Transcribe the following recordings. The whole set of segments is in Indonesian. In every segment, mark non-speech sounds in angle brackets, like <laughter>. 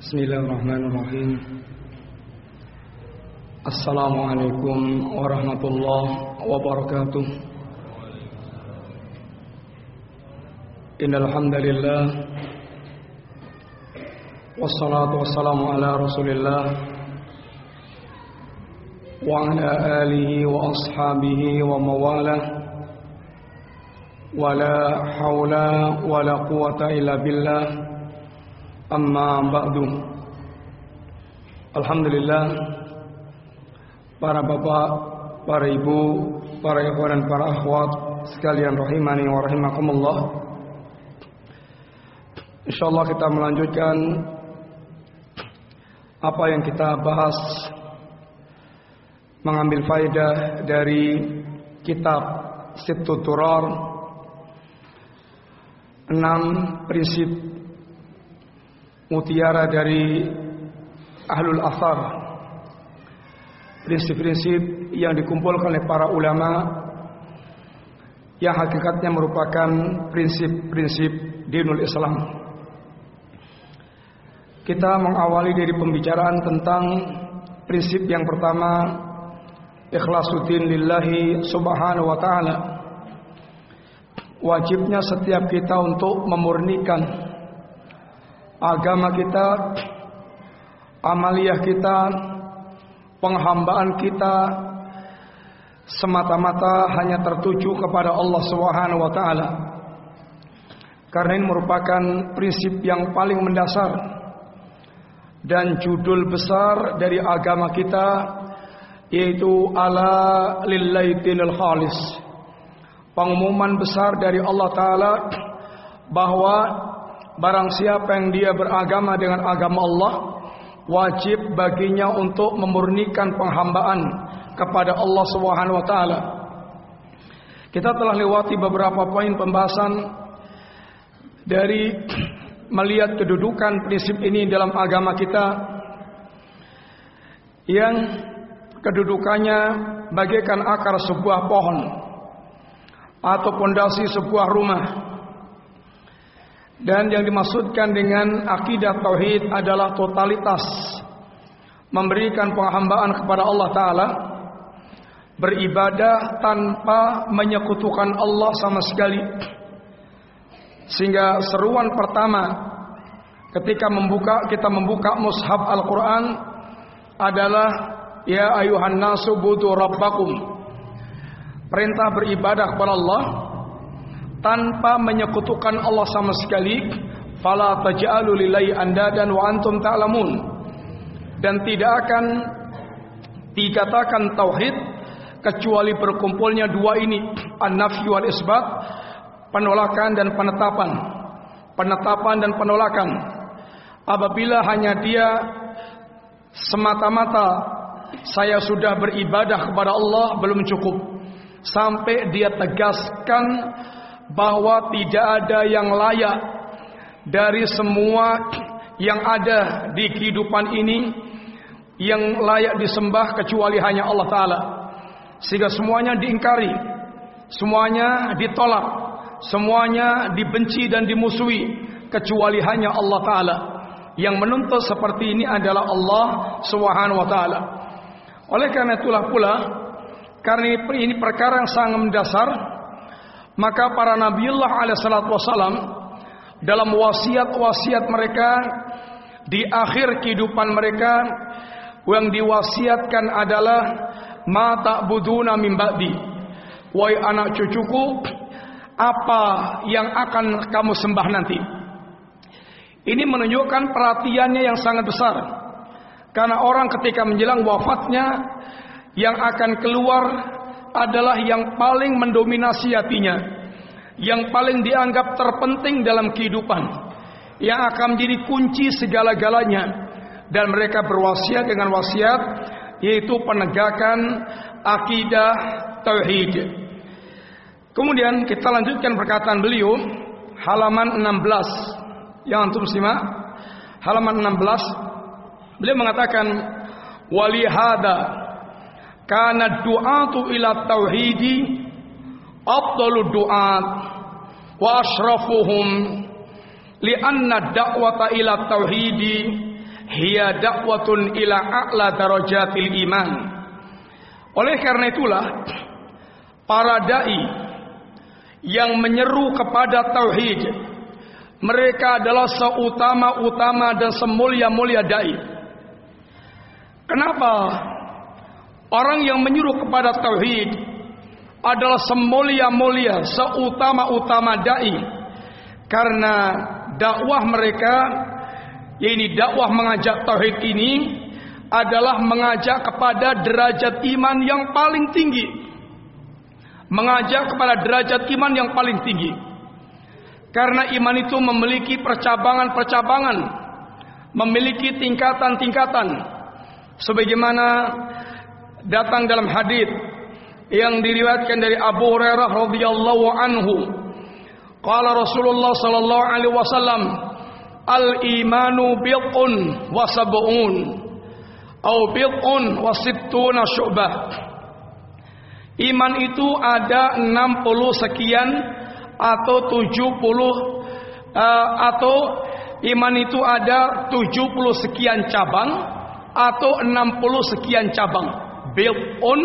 بسم الله الرحمن الرحيم السلام عليكم ورحمة الله وبركاته إن الحمد لله والصلاة والسلام على رسول الله وعلى آله وأصحابه ومواله ولا حول ولا قوة إلا بالله Amma ba'du. Alhamdulillah Para bapak, para ibu, para ikhwan dan para akhwat Sekalian rahimani wa rahimakumullah. InsyaAllah kita melanjutkan Apa yang kita bahas Mengambil faidah dari kitab Situ enam 6 prinsip mutiara dari ahlul asar. Prinsip-prinsip yang dikumpulkan oleh para ulama yang hakikatnya merupakan prinsip-prinsip dinul Islam. Kita mengawali dari pembicaraan tentang prinsip yang pertama ikhlasuddin lillahi subhanahu wa ta'ala. Wajibnya setiap kita untuk memurnikan agama kita, amaliyah kita, penghambaan kita semata-mata hanya tertuju kepada Allah Subhanahu wa taala. Karena ini merupakan prinsip yang paling mendasar dan judul besar dari agama kita yaitu ala lillahi dinul khalis. Pengumuman besar dari Allah taala bahwa Barang siapa yang dia beragama dengan agama Allah Wajib baginya untuk memurnikan penghambaan Kepada Allah Subhanahu Wa Taala. Kita telah lewati beberapa poin pembahasan Dari <clears throat> melihat kedudukan prinsip ini dalam agama kita Yang kedudukannya bagaikan akar sebuah pohon Atau pondasi sebuah rumah dan yang dimaksudkan dengan akidah tauhid adalah totalitas memberikan penghambaan kepada Allah taala beribadah tanpa menyekutukan Allah sama sekali. Sehingga seruan pertama ketika membuka kita membuka mushaf Al-Qur'an adalah ya ayuhan nasu budu rabbakum. Perintah beribadah kepada Allah tanpa menyekutukan Allah sama sekali fala taj'alu lillahi andadan wa antum ta'lamun. Dan tidak akan dikatakan tauhid kecuali berkumpulnya dua ini an-nafy wal isbat penolakan dan penetapan. Penetapan dan penolakan. Apabila hanya dia semata-mata saya sudah beribadah kepada Allah belum cukup. Sampai dia tegaskan bahwa tidak ada yang layak dari semua yang ada di kehidupan ini yang layak disembah kecuali hanya Allah Ta'ala. Sehingga semuanya diingkari semuanya ditolak semuanya dibenci dan dimusuhi kecuali hanya Allah Ta'ala. Yang menuntut seperti ini adalah Allah Subhanahu Wa Ta'ala. Oleh karena itulah pula karena ini perkara yang sangat mendasar maka para Nabiullah alaihissalatu wassalam dalam wasiat-wasiat mereka di akhir kehidupan mereka yang diwasiatkan adalah ma ta'buduna min ba'di. Wahai anak cucuku, apa yang akan kamu sembah nanti? Ini menunjukkan perhatiannya yang sangat besar. Karena orang ketika menjelang wafatnya yang akan keluar adalah yang paling mendominasi hatinya, yang paling dianggap terpenting dalam kehidupan, yang akan menjadi kunci segala-galanya, dan mereka berwasiat dengan wasiat yaitu penegakan akidah tauhid. Kemudian kita lanjutkan perkataan beliau halaman 16 yang antum simak halaman 16 beliau mengatakan walihada Karena du'atu ila tauhidi afdalu du'at wa asrafuhum li'anna da'wata ila tauhidi hiya dakwatun ila a'la darajatil iman. Oleh karena itulah para dai yang menyeru kepada tauhid mereka adalah seutama-utama dan semulia-mulia dai. Kenapa? Orang yang menyuruh kepada tauhid adalah semulia-mulia, seutama-utama dai. Karena dakwah mereka ini dakwah mengajak tauhid ini adalah mengajak kepada derajat iman yang paling tinggi. Mengajak kepada derajat iman yang paling tinggi. Karena iman itu memiliki percabangan-percabangan, memiliki tingkatan-tingkatan. Sebagaimana datang dalam hadis yang diriwayatkan dari Abu Hurairah radhiyallahu anhu. Qala Rasulullah sallallahu alaihi wasallam, Al-imanu bid'un wa sab'un Au bid'un wa sittuna syu'bah Iman itu ada 60 sekian atau 70 uh, atau iman itu ada 70 sekian cabang atau 60 sekian cabang. Bid'un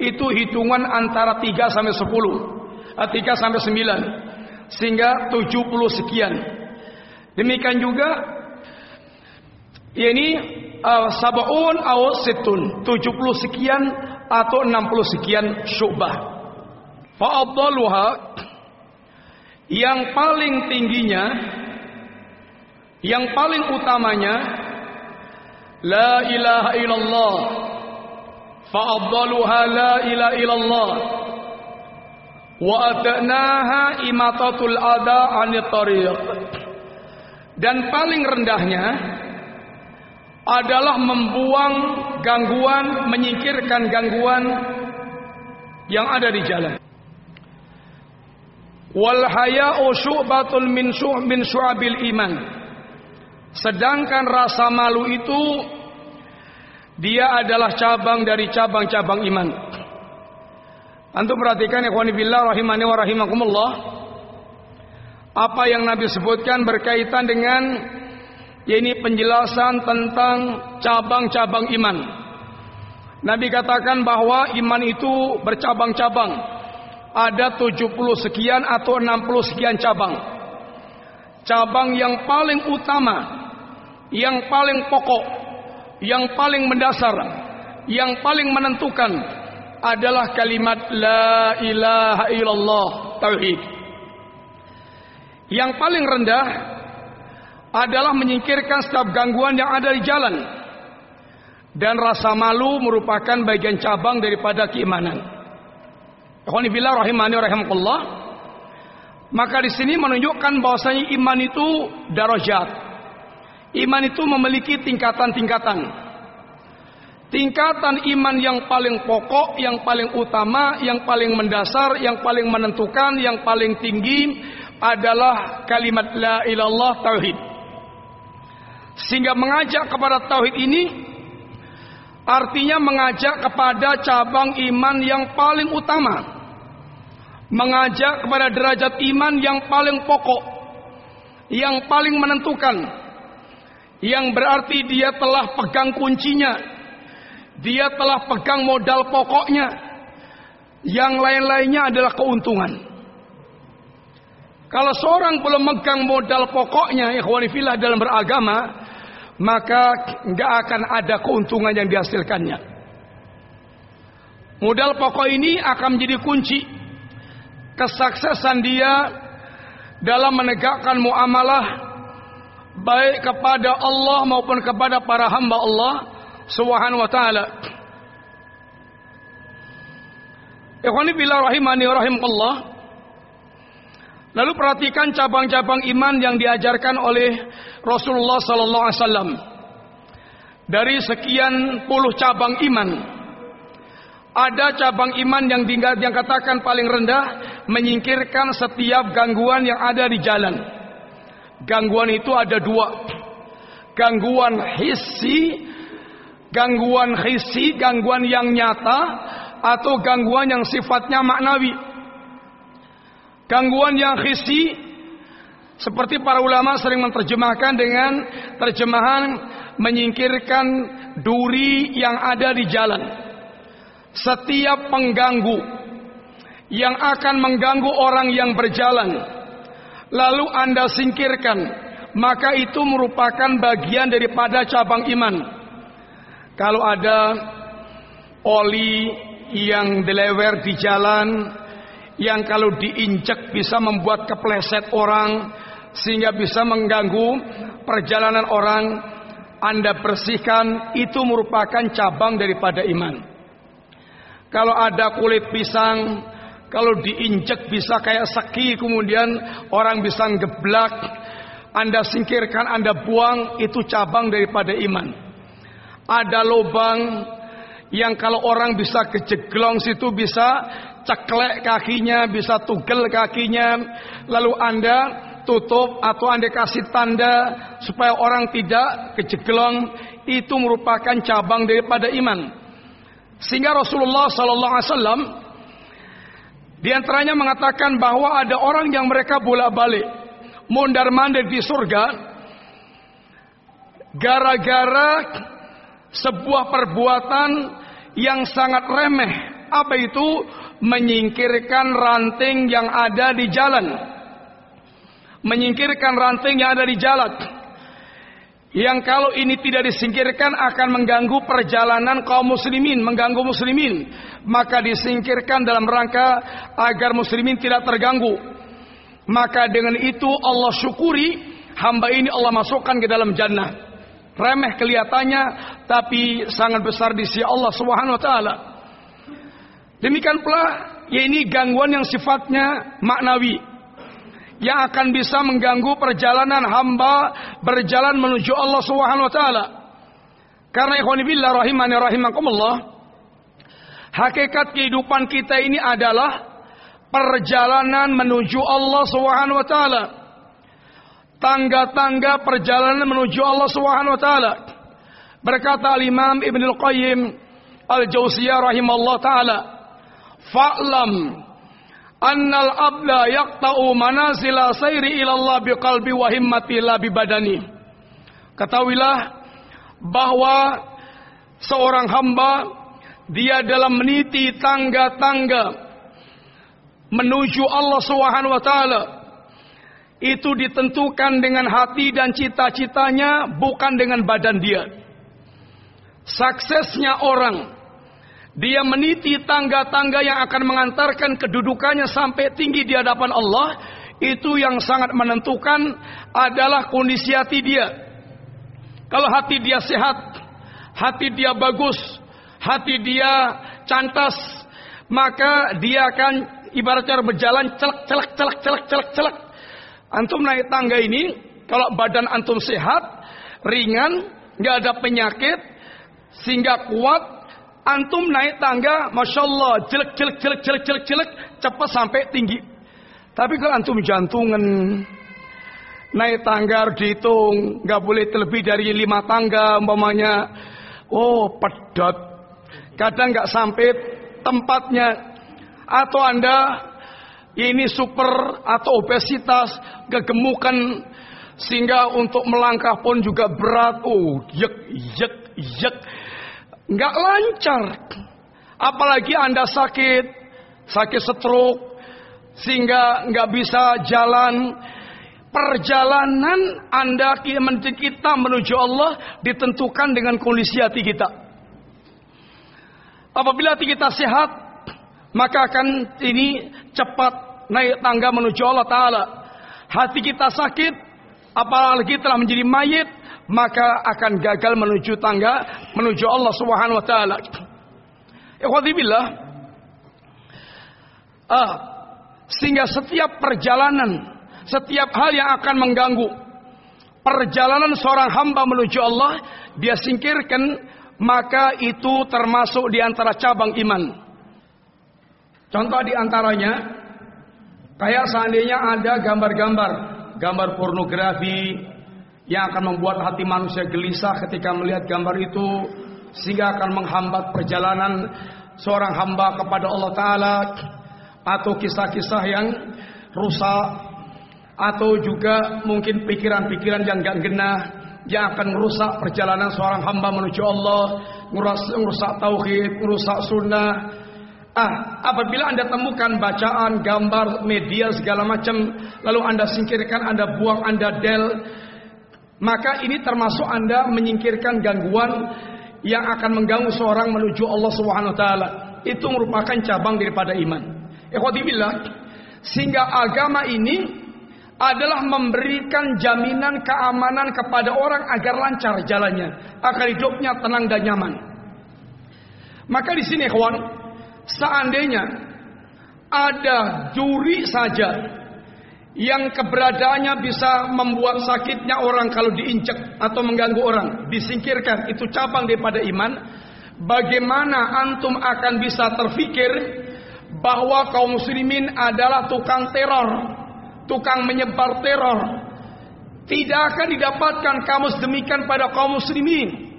itu hitungan antara 3 sampai 10. Uh, 3 sampai 9. Sehingga 70 sekian. Demikian juga ini uh, sab'un atau situn 70 sekian atau 60 sekian syubah. Fa'adhaluha yang paling tingginya yang paling utamanya la ilaha illallah fa'adhaluha la ilaha illallah wa adnaha imatatul ada 'anil tariq dan paling rendahnya adalah membuang gangguan, menyingkirkan gangguan yang ada di jalan. Wal haya'u syu'batun min syu'b min syu'abil iman. Sedangkan rasa malu itu dia adalah cabang dari cabang-cabang iman. Antum perhatikan ya billah rahimani wa rahimakumullah apa yang Nabi sebutkan berkaitan dengan ini penjelasan tentang cabang-cabang iman. Nabi katakan bahwa iman itu bercabang-cabang. Ada 70 sekian atau 60 sekian cabang. Cabang yang paling utama, yang paling pokok, yang paling mendasar, yang paling menentukan adalah kalimat la ilaha illallah tauhid. Yang paling rendah adalah menyingkirkan setiap gangguan yang ada di jalan. Dan rasa malu merupakan bagian cabang daripada keimanan. Alhamdulillah rahimani rahimakumullah. Maka di sini menunjukkan bahwasanya iman itu darajat. Iman itu memiliki tingkatan-tingkatan. Tingkatan iman yang paling pokok, yang paling utama, yang paling mendasar, yang paling menentukan, yang paling tinggi adalah kalimat la ilallah tauhid. Sehingga mengajak kepada tauhid ini artinya mengajak kepada cabang iman yang paling utama. Mengajak kepada derajat iman yang paling pokok, yang paling menentukan. Yang berarti dia telah pegang kuncinya. Dia telah pegang modal pokoknya. Yang lain-lainnya adalah keuntungan. Kalau seorang belum megang modal pokoknya ikhwani fillah dalam beragama, maka nggak akan ada keuntungan yang dihasilkannya. Modal pokok ini akan menjadi kunci kesuksesan dia dalam menegakkan muamalah baik kepada Allah maupun kepada para hamba Allah Subhanahu wa taala. Ikhwani fillah rahimani rahimakumullah. Lalu perhatikan cabang-cabang iman yang diajarkan oleh Rasulullah sallallahu alaihi wasallam. Dari sekian puluh cabang iman, ada cabang iman yang tinggal yang katakan paling rendah menyingkirkan setiap gangguan yang ada di jalan. Gangguan itu ada dua. Gangguan hissi, gangguan hissi, gangguan yang nyata atau gangguan yang sifatnya maknawi. Gangguan yang khisi seperti para ulama sering menerjemahkan dengan terjemahan menyingkirkan duri yang ada di jalan. Setiap pengganggu yang akan mengganggu orang yang berjalan, lalu Anda singkirkan, maka itu merupakan bagian daripada cabang iman. Kalau ada oli yang dilewer di jalan, yang kalau diinjak bisa membuat kepleset orang, sehingga bisa mengganggu perjalanan orang, Anda bersihkan, itu merupakan cabang daripada iman. Kalau ada kulit pisang, kalau diinjek bisa kayak seki, kemudian orang bisa ngeblak, Anda singkirkan, Anda buang, itu cabang daripada iman. Ada lubang yang kalau orang bisa kejeglong situ bisa ceklek kakinya, bisa tugel kakinya, lalu Anda tutup atau anda kasih tanda supaya orang tidak kejeglong itu merupakan cabang daripada iman. Sehingga Rasulullah Sallallahu Alaihi Wasallam di antaranya mengatakan bahwa ada orang yang mereka bolak-balik mondar mandir di surga gara-gara sebuah perbuatan yang sangat remeh. Apa itu? Menyingkirkan ranting yang ada di jalan menyingkirkan ranting yang ada di jalan. Yang kalau ini tidak disingkirkan akan mengganggu perjalanan kaum muslimin, mengganggu muslimin. Maka disingkirkan dalam rangka agar muslimin tidak terganggu. Maka dengan itu Allah syukuri hamba ini Allah masukkan ke dalam jannah. Remeh kelihatannya tapi sangat besar di sisi Allah Subhanahu wa taala. Demikian pula ya ini gangguan yang sifatnya maknawi yang akan bisa mengganggu perjalanan hamba berjalan menuju Allah Subhanahu wa taala. Karena ikhwani billah rahimani rahimakumullah, hakikat kehidupan kita ini adalah perjalanan menuju Allah Subhanahu wa taala. Tangga-tangga perjalanan menuju Allah Subhanahu wa taala. Berkata Al-Imam Ibn Al-Qayyim Al-Jauziyah rahimahullah taala, "Fa'lam annal abda yaqta'u manazila sayri ilallah biqalbi wa himmati la badani. Ketahuilah bahwa seorang hamba dia dalam meniti tangga-tangga menuju Allah Subhanahu wa taala itu ditentukan dengan hati dan cita-citanya bukan dengan badan dia. Suksesnya orang dia meniti tangga-tangga yang akan mengantarkan kedudukannya sampai tinggi di hadapan Allah. Itu yang sangat menentukan adalah kondisi hati dia. Kalau hati dia sehat, hati dia bagus, hati dia cantas, maka dia akan ibaratnya berjalan celak celak celak celak celak celak. Antum naik tangga ini, kalau badan antum sehat, ringan, nggak ada penyakit, sehingga kuat, Antum naik tangga, masya Allah, jelek jelek jelek jelek jelek jelek, cepat sampai tinggi. Tapi kalau antum jantungan, naik tangga harus dihitung, nggak boleh terlebih dari lima tangga, umpamanya. Oh, pedat. Kadang nggak sampai tempatnya. Atau anda ini super atau obesitas, kegemukan sehingga untuk melangkah pun juga berat. Oh, yek yek yek nggak lancar. Apalagi Anda sakit, sakit stroke, sehingga nggak bisa jalan. Perjalanan Anda kita menuju Allah ditentukan dengan kondisi hati kita. Apabila hati kita sehat, maka akan ini cepat naik tangga menuju Allah Ta'ala. Hati kita sakit, apalagi telah menjadi mayit, maka akan gagal menuju tangga menuju Allah Subhanahu wa taala. Ikhwati billah. Ah, sehingga setiap perjalanan, setiap hal yang akan mengganggu perjalanan seorang hamba menuju Allah, dia singkirkan, maka itu termasuk di antara cabang iman. Contoh di antaranya, kayak seandainya ada gambar-gambar, gambar pornografi, yang akan membuat hati manusia gelisah ketika melihat gambar itu sehingga akan menghambat perjalanan seorang hamba kepada Allah Ta'ala atau kisah-kisah yang rusak atau juga mungkin pikiran-pikiran yang gak genah yang akan merusak perjalanan seorang hamba menuju Allah, merusak, tauhid, merusak sunnah. Ah, apabila Anda temukan bacaan, gambar, media segala macam, lalu Anda singkirkan, Anda buang, Anda del, maka ini termasuk Anda menyingkirkan gangguan yang akan mengganggu seorang menuju Allah Subhanahu wa taala. Itu merupakan cabang daripada iman. Ikhwati billah, sehingga agama ini adalah memberikan jaminan keamanan kepada orang agar lancar jalannya, agar hidupnya tenang dan nyaman. Maka di sini kawan, seandainya ada juri saja yang keberadaannya bisa membuat sakitnya orang kalau diinjek atau mengganggu orang, disingkirkan, itu cabang daripada iman. Bagaimana antum akan bisa terfikir bahwa kaum muslimin adalah tukang teror tukang menyebar teror. Tidak akan didapatkan kamu sedemikian pada kaum muslimin.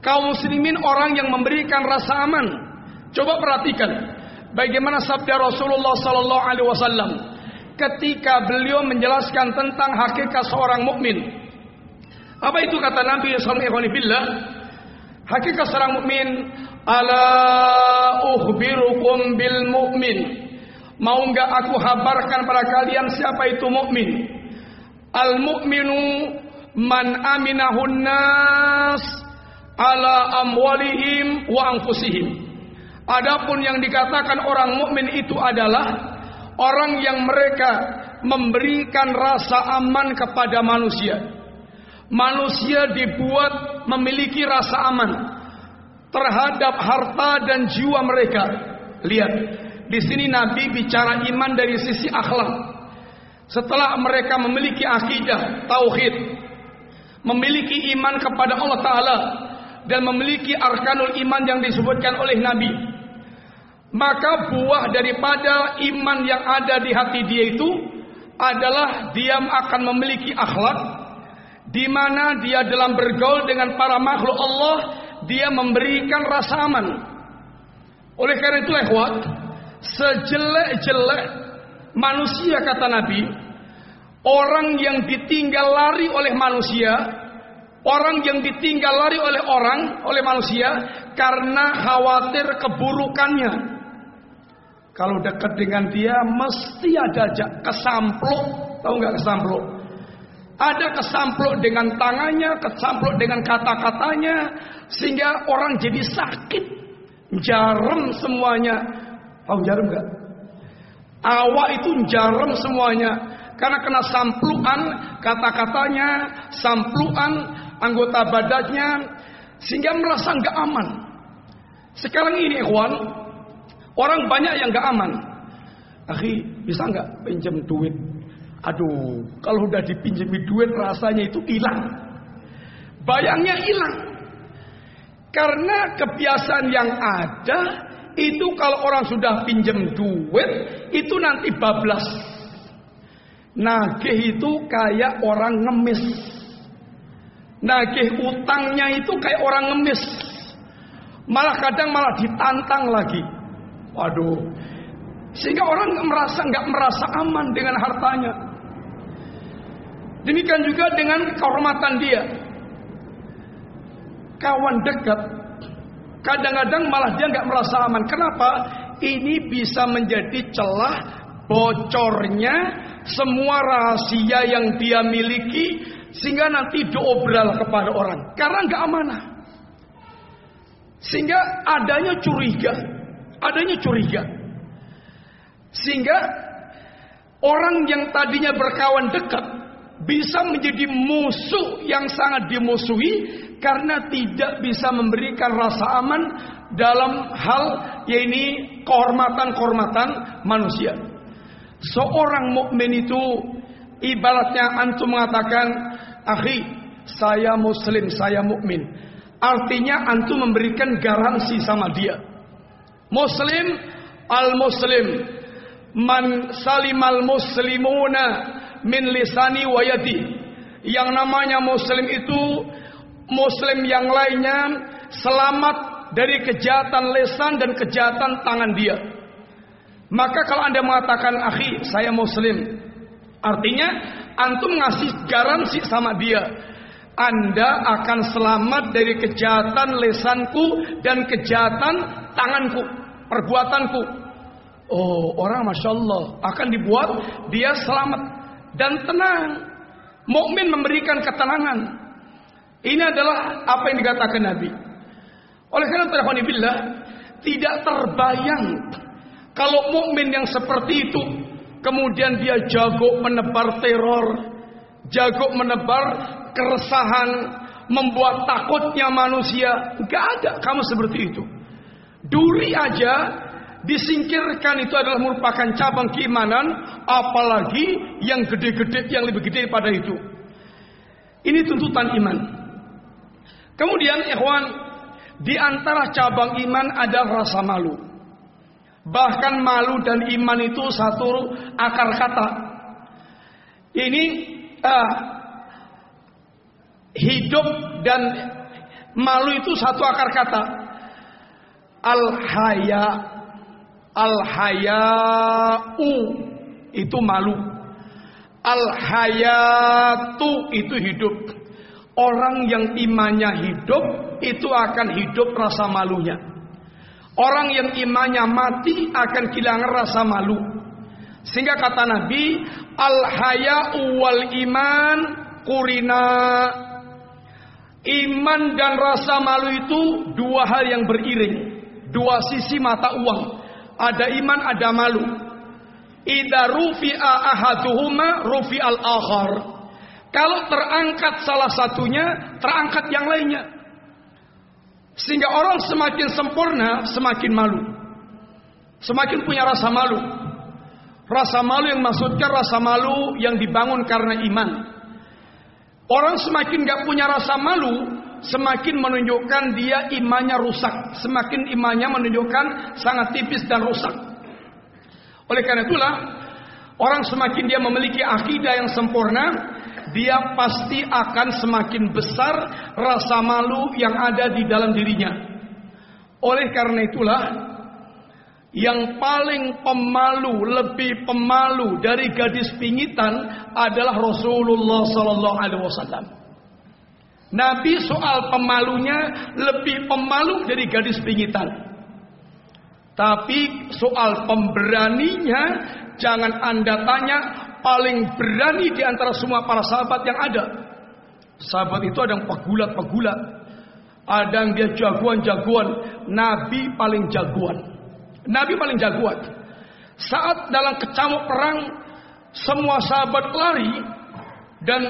Kaum muslimin orang yang memberikan rasa aman. Coba perhatikan bagaimana sabda Rasulullah sallallahu alaihi wasallam ketika beliau menjelaskan tentang hakikat seorang mukmin. Apa itu kata Nabi sallallahu alaihi wasallam? Hakikat seorang mukmin ala ukhbirukum bil mu'min Mau nggak aku habarkan pada kalian siapa itu mukmin? Al mukminu man aminahun nas ala amwalihim wa anfusihim. Adapun yang dikatakan orang mukmin itu adalah orang yang mereka memberikan rasa aman kepada manusia. Manusia dibuat memiliki rasa aman terhadap harta dan jiwa mereka. Lihat, di sini Nabi bicara iman dari sisi akhlak. Setelah mereka memiliki akidah, tauhid, memiliki iman kepada Allah Ta'ala, dan memiliki arkanul iman yang disebutkan oleh Nabi, maka buah daripada iman yang ada di hati dia itu adalah dia akan memiliki akhlak, di mana dia dalam bergaul dengan para makhluk Allah, dia memberikan rasa aman. Oleh karena itu, ikhwat, sejelek-jelek manusia kata Nabi, orang yang ditinggal lari oleh manusia, orang yang ditinggal lari oleh orang, oleh manusia karena khawatir keburukannya. Kalau dekat dengan dia mesti ada kesampluk, tahu nggak kesampluk? Ada kesampluk dengan tangannya, kesampluk dengan kata-katanya, sehingga orang jadi sakit, jarum semuanya. Tahu jarum enggak? Awak itu jarum semuanya. Karena kena sampluan kata-katanya, sampluan anggota badannya, sehingga merasa enggak aman. Sekarang ini ikhwan, orang banyak yang enggak aman. Akhi, bisa enggak pinjam duit? Aduh, kalau udah dipinjami duit rasanya itu hilang. Bayangnya hilang. Karena kebiasaan yang ada itu kalau orang sudah pinjam duit, itu nanti bablas. Nagih itu kayak orang ngemis. Nagih utangnya itu kayak orang ngemis. Malah kadang malah ditantang lagi. Waduh. Sehingga orang merasa nggak merasa aman dengan hartanya. Demikian juga dengan kehormatan dia. Kawan dekat Kadang-kadang malah dia nggak merasa aman. Kenapa? Ini bisa menjadi celah bocornya semua rahasia yang dia miliki sehingga nanti diobral kepada orang. Karena nggak amanah. Sehingga adanya curiga, adanya curiga. Sehingga orang yang tadinya berkawan dekat bisa menjadi musuh yang sangat dimusuhi karena tidak bisa memberikan rasa aman dalam hal yaitu kehormatan-kehormatan manusia. Seorang mukmin itu ibaratnya antum mengatakan, "Akhi, saya muslim, saya mukmin." Artinya antum memberikan garansi sama dia. Muslim al-muslim man salimal muslimuna min lisani wa Yang namanya muslim itu Muslim yang lainnya selamat dari kejahatan lesan dan kejahatan tangan dia. Maka kalau anda mengatakan akhi saya muslim. Artinya antum ngasih garansi sama dia. Anda akan selamat dari kejahatan lesanku dan kejahatan tanganku, perbuatanku. Oh, orang masya Allah akan dibuat dia selamat dan tenang. Mukmin memberikan ketenangan. Ini adalah apa yang dikatakan Nabi. Oleh karena itu, tidak terbayang kalau mukmin yang seperti itu kemudian dia jago menebar teror, jago menebar keresahan, membuat takutnya manusia. Gak ada kamu seperti itu. Duri aja disingkirkan itu adalah merupakan cabang keimanan, apalagi yang gede-gede, yang lebih gede pada itu. Ini tuntutan iman. Kemudian, ikhwan, di antara cabang iman ada rasa malu. Bahkan malu dan iman itu satu akar kata. Ini uh, hidup dan malu itu satu akar kata. Al-haya Al-haya'u itu malu. Al-hayatu itu hidup. Orang yang imannya hidup itu akan hidup rasa malunya. Orang yang imannya mati akan kehilangan rasa malu. Sehingga kata Nabi, al-haya'u wal iman kurina. Iman dan rasa malu itu dua hal yang beriring. Dua sisi mata uang. Ada iman, ada malu. Ida rufi'a ahaduhuma rufi al-akhar. Kalau terangkat salah satunya, terangkat yang lainnya. Sehingga orang semakin sempurna, semakin malu. Semakin punya rasa malu. Rasa malu yang maksudnya rasa malu yang dibangun karena iman. Orang semakin gak punya rasa malu, semakin menunjukkan dia imannya rusak. Semakin imannya menunjukkan sangat tipis dan rusak. Oleh karena itulah, orang semakin dia memiliki akidah yang sempurna, dia pasti akan semakin besar rasa malu yang ada di dalam dirinya. Oleh karena itulah, yang paling pemalu, lebih pemalu dari gadis pingitan adalah Rasulullah Sallallahu Alaihi Wasallam. Nabi soal pemalunya lebih pemalu dari gadis pingitan. Tapi soal pemberaninya jangan anda tanya paling berani di antara semua para sahabat yang ada. Sahabat itu ada yang pegulat-pegulat. Ada yang dia jagoan-jagoan. Nabi paling jagoan. Nabi paling jagoan. Saat dalam kecamuk perang semua sahabat lari dan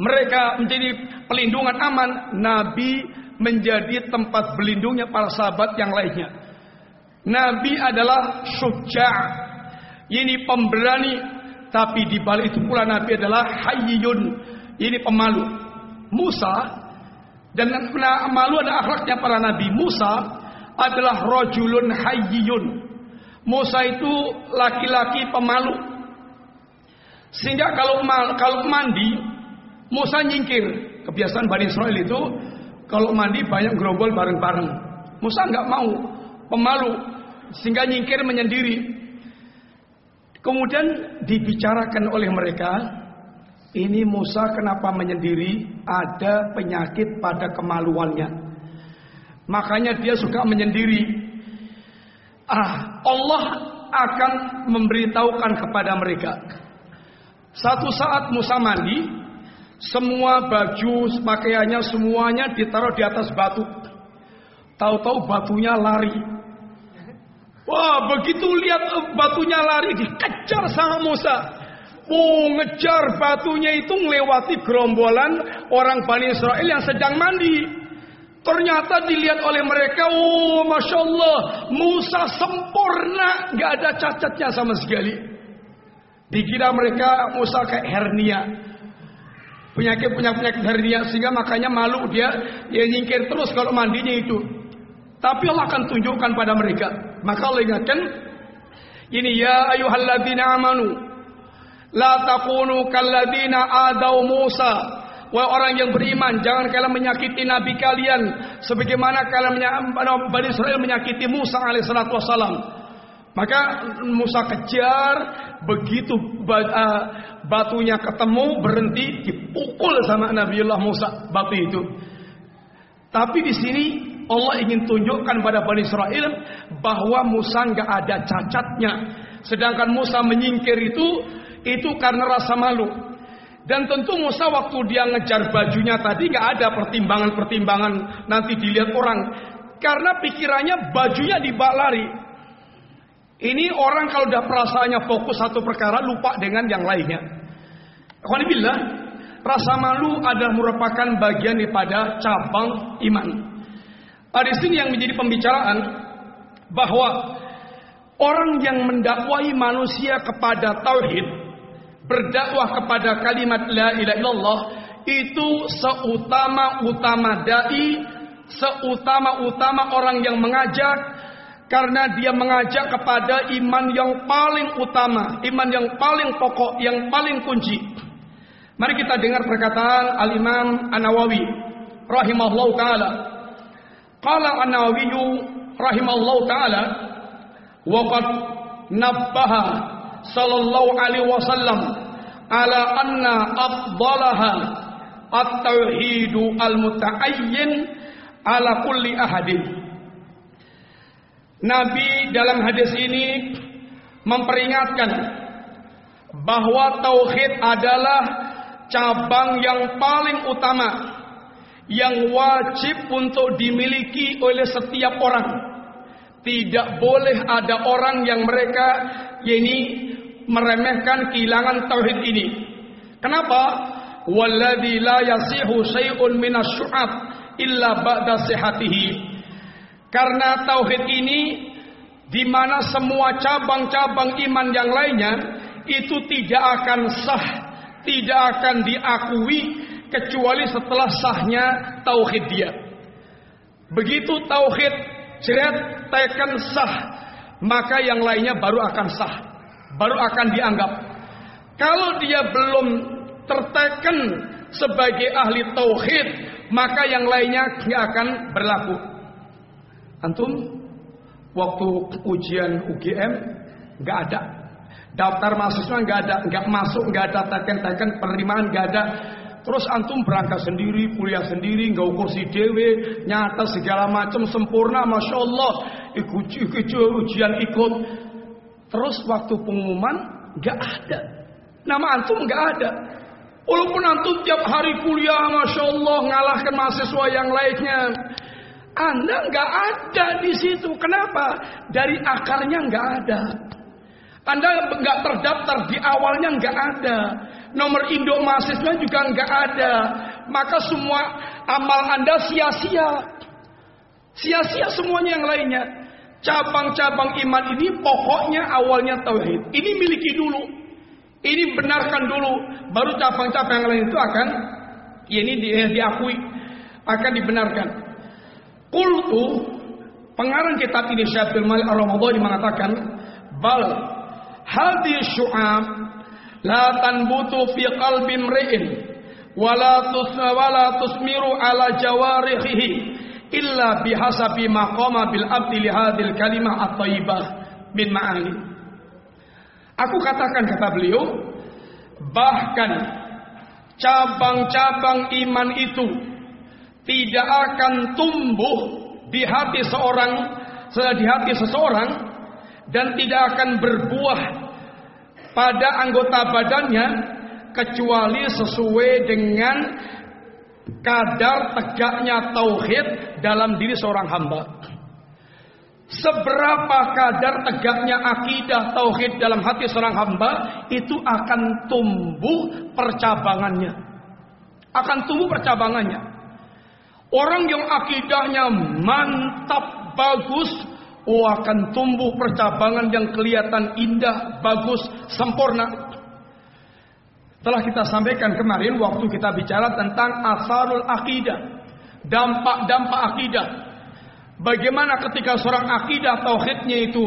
mereka menjadi pelindungan aman, Nabi menjadi tempat berlindungnya para sahabat yang lainnya. Nabi adalah syuja' ini pemberani, tapi di balik itu pula Nabi adalah hayyun, ini pemalu. Musa dan malu ada akhlaknya para nabi. Musa adalah rojulun hayyun. Musa itu laki-laki pemalu. Sehingga kalau kalau mandi Musa nyingkir, kebiasaan Bani Israel itu kalau mandi banyak gerombol bareng-bareng. Musa nggak mau, pemalu, sehingga nyingkir menyendiri. Kemudian dibicarakan oleh mereka, ini Musa kenapa menyendiri? Ada penyakit pada kemaluannya. Makanya dia suka menyendiri. Ah, Allah akan memberitahukan kepada mereka. Satu saat Musa mandi, semua baju, pakaiannya semuanya ditaruh di atas batu. Tahu-tahu batunya lari. Wah, begitu lihat eh, batunya lari dikejar sama Musa. Oh, ngejar batunya itu melewati gerombolan orang Bani Israel yang sedang mandi. Ternyata dilihat oleh mereka, oh Masya Allah, Musa sempurna, gak ada cacatnya sama sekali. Dikira mereka Musa kayak hernia penyakit punya penyakit dari sehingga makanya malu dia dia nyingkir terus kalau mandinya itu. Tapi Allah akan tunjukkan pada mereka. Maka Allah ingatkan ini ya ayyuhalladzina amanu la takunu kalladzina adau Musa Wahai orang yang beriman, jangan kalian menyakiti nabi kalian sebagaimana kalian Bani Israel menyakiti Musa alaihissalatu wassalam. Maka Musa kejar, begitu uh, batunya ketemu berhenti dipukul sama Nabiullah Musa batu itu. Tapi di sini Allah ingin tunjukkan pada Bani Israel bahwa Musa nggak ada cacatnya. Sedangkan Musa menyingkir itu itu karena rasa malu. Dan tentu Musa waktu dia ngejar bajunya tadi nggak ada pertimbangan-pertimbangan nanti dilihat orang. Karena pikirannya bajunya dibalari. Ini orang kalau udah perasaannya fokus satu perkara lupa dengan yang lainnya. Alhamdulillah, rasa malu adalah merupakan bagian daripada cabang iman. Di sini yang menjadi pembicaraan bahwa orang yang mendakwai manusia kepada tauhid, berdakwah kepada kalimat la ilaha illallah itu seutama-utama dai, seutama-utama orang yang mengajak karena dia mengajak kepada iman yang paling utama, iman yang paling pokok, yang paling kunci. Mari kita dengar perkataan Al-Imam An-Nawawi rahimahullahu taala. Qala An-Nawawi rahimahullahu taala wa qad nabbaha sallallahu alaihi wasallam ala anna afdalaha at-tauhidu al-mutaayyin ala kulli ahadin. Nabi dalam hadis ini memperingatkan bahwa tauhid adalah cabang yang paling utama yang wajib untuk dimiliki oleh setiap orang. Tidak boleh ada orang yang mereka ini meremehkan kehilangan tauhid ini. Kenapa? Walladzi la yasihu syai'un illa ba'da sihatihi. Karena tauhid ini di mana semua cabang-cabang iman yang lainnya itu tidak akan sah, tidak akan diakui kecuali setelah sahnya tauhid dia. Begitu tauhid jeret teken sah, maka yang lainnya baru akan sah, baru akan dianggap. Kalau dia belum terteken sebagai ahli tauhid, maka yang lainnya tidak akan berlaku. Antum waktu ujian UGM nggak ada. Daftar mahasiswa nggak ada, nggak masuk, nggak ada teken-teken penerimaan nggak ada. Terus antum berangkat sendiri, kuliah sendiri, nggak ukur si dewe, nyata segala macam sempurna, masya Allah. Ikut, ikut ujian ikut. Terus waktu pengumuman nggak ada, nama antum nggak ada. Walaupun antum tiap hari kuliah, masya Allah, ngalahkan mahasiswa yang lainnya. Anda nggak ada di situ. Kenapa? Dari akarnya nggak ada. Anda nggak terdaftar di awalnya nggak ada. Nomor induk mahasiswa juga nggak ada. Maka semua amal Anda sia-sia. Sia-sia semuanya yang lainnya. Cabang-cabang iman ini pokoknya awalnya tauhid. Ini miliki dulu. Ini benarkan dulu. Baru cabang-cabang yang lain itu akan ya ini diakui akan dibenarkan. Qultu pengarang kitab ini Syaikhul Malik Ar-Ramadhani mengatakan bal hadhi syu'ab la tanbutu fi qalbi imri'in wala tuswala tusmiru ala jawarihi illa bihasabi maqama bil abdi li hadhil kalimah at-thayyibah min ma'ani. Aku katakan kata beliau bahkan cabang-cabang iman itu tidak akan tumbuh di hati seorang di hati seseorang dan tidak akan berbuah pada anggota badannya kecuali sesuai dengan kadar tegaknya tauhid dalam diri seorang hamba. Seberapa kadar tegaknya akidah tauhid dalam hati seorang hamba itu akan tumbuh percabangannya. Akan tumbuh percabangannya. Orang yang akidahnya mantap, bagus, oh akan tumbuh percabangan yang kelihatan indah, bagus, sempurna. Telah kita sampaikan kemarin waktu kita bicara tentang asarul akidah, dampak-dampak akidah. Bagaimana ketika seorang akidah tauhidnya itu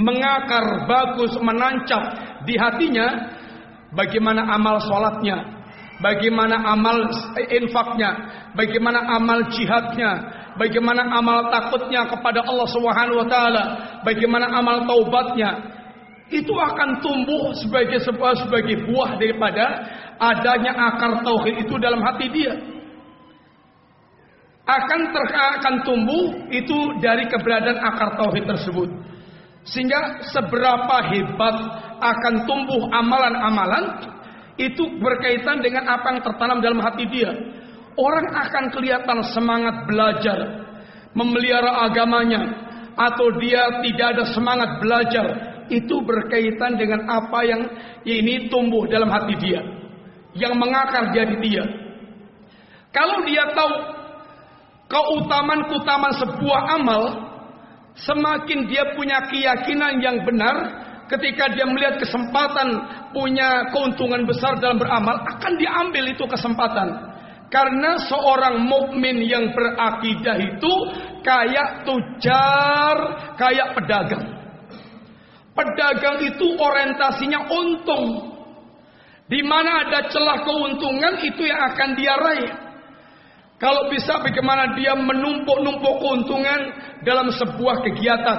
mengakar, bagus, menancap di hatinya, bagaimana amal sholatnya, bagaimana amal infaknya, bagaimana amal jihadnya, bagaimana amal takutnya kepada Allah Subhanahu wa taala, bagaimana amal taubatnya, itu akan tumbuh sebagai sebuah sebagai buah daripada adanya akar tauhid itu dalam hati dia. Akan ter, akan tumbuh itu dari keberadaan akar tauhid tersebut. Sehingga seberapa hebat akan tumbuh amalan-amalan itu berkaitan dengan apa yang tertanam dalam hati dia. Orang akan kelihatan semangat belajar, memelihara agamanya, atau dia tidak ada semangat belajar. Itu berkaitan dengan apa yang ini tumbuh dalam hati dia, yang mengakar jadi dia. Kalau dia tahu keutamaan-keutamaan sebuah amal, semakin dia punya keyakinan yang benar, ketika dia melihat kesempatan punya keuntungan besar dalam beramal akan diambil itu kesempatan. Karena seorang mukmin yang berakidah itu kayak tujar kayak pedagang. Pedagang itu orientasinya untung. Di mana ada celah keuntungan itu yang akan dia raih. Kalau bisa bagaimana dia menumpuk-numpuk keuntungan dalam sebuah kegiatan?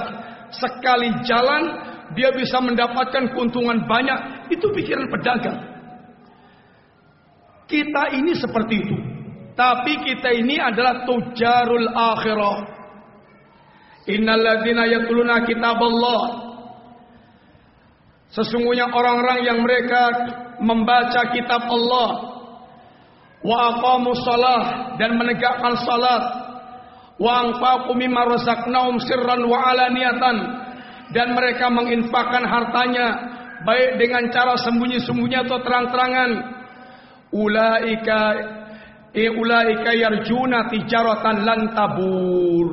Sekali jalan dia bisa mendapatkan keuntungan banyak, itu pikiran pedagang. Kita ini seperti itu. Tapi kita ini adalah tujarul akhirah. Innalladzina yatluna kitaballah. Sesungguhnya orang-orang yang mereka membaca kitab Allah wa aqamu salah dan menegakkan salat wa anfaqu mimma razaqnahum sirran wa alaniyatan dan mereka menginfakkan hartanya baik dengan cara sembunyi-sembunyi atau terang-terangan. Ulaika e ulaika yarjuna tijaratan lan tabur.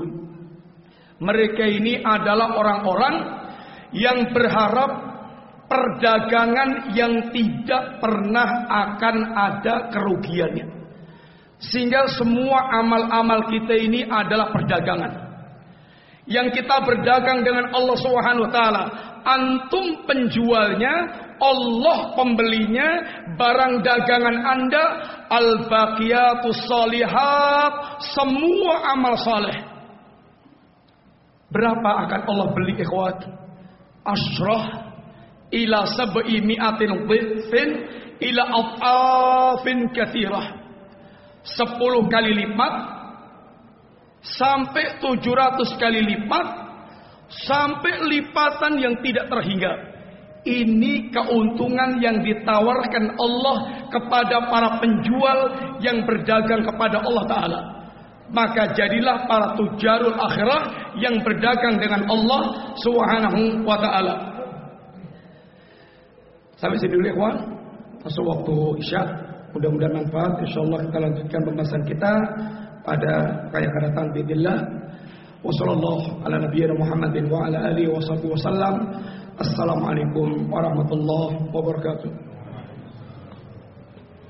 Mereka ini adalah orang-orang yang berharap perdagangan yang tidak pernah akan ada kerugiannya. Sehingga semua amal-amal kita ini adalah perdagangan yang kita berdagang dengan Allah Subhanahu wa taala. Antum penjualnya, Allah pembelinya, barang dagangan Anda al-baqiyatus solihat, semua amal saleh. Berapa akan Allah beli ikhwat? Ashrah ila sab'i mi'atin dhifin ila at'afin kathirah. Sepuluh kali lipat sampai 700 kali lipat sampai lipatan yang tidak terhingga. Ini keuntungan yang ditawarkan Allah kepada para penjual yang berdagang kepada Allah Ta'ala. Maka jadilah para tujarul akhirah yang berdagang dengan Allah Subhanahu wa Ta'ala. Sampai sini dulu ya kawan. Masuk waktu isya. Mudah-mudahan manfaat. InsyaAllah kita lanjutkan pembahasan kita pada kaya akan datang bismillah wa sallallahu ala warahmatullahi wabarakatuh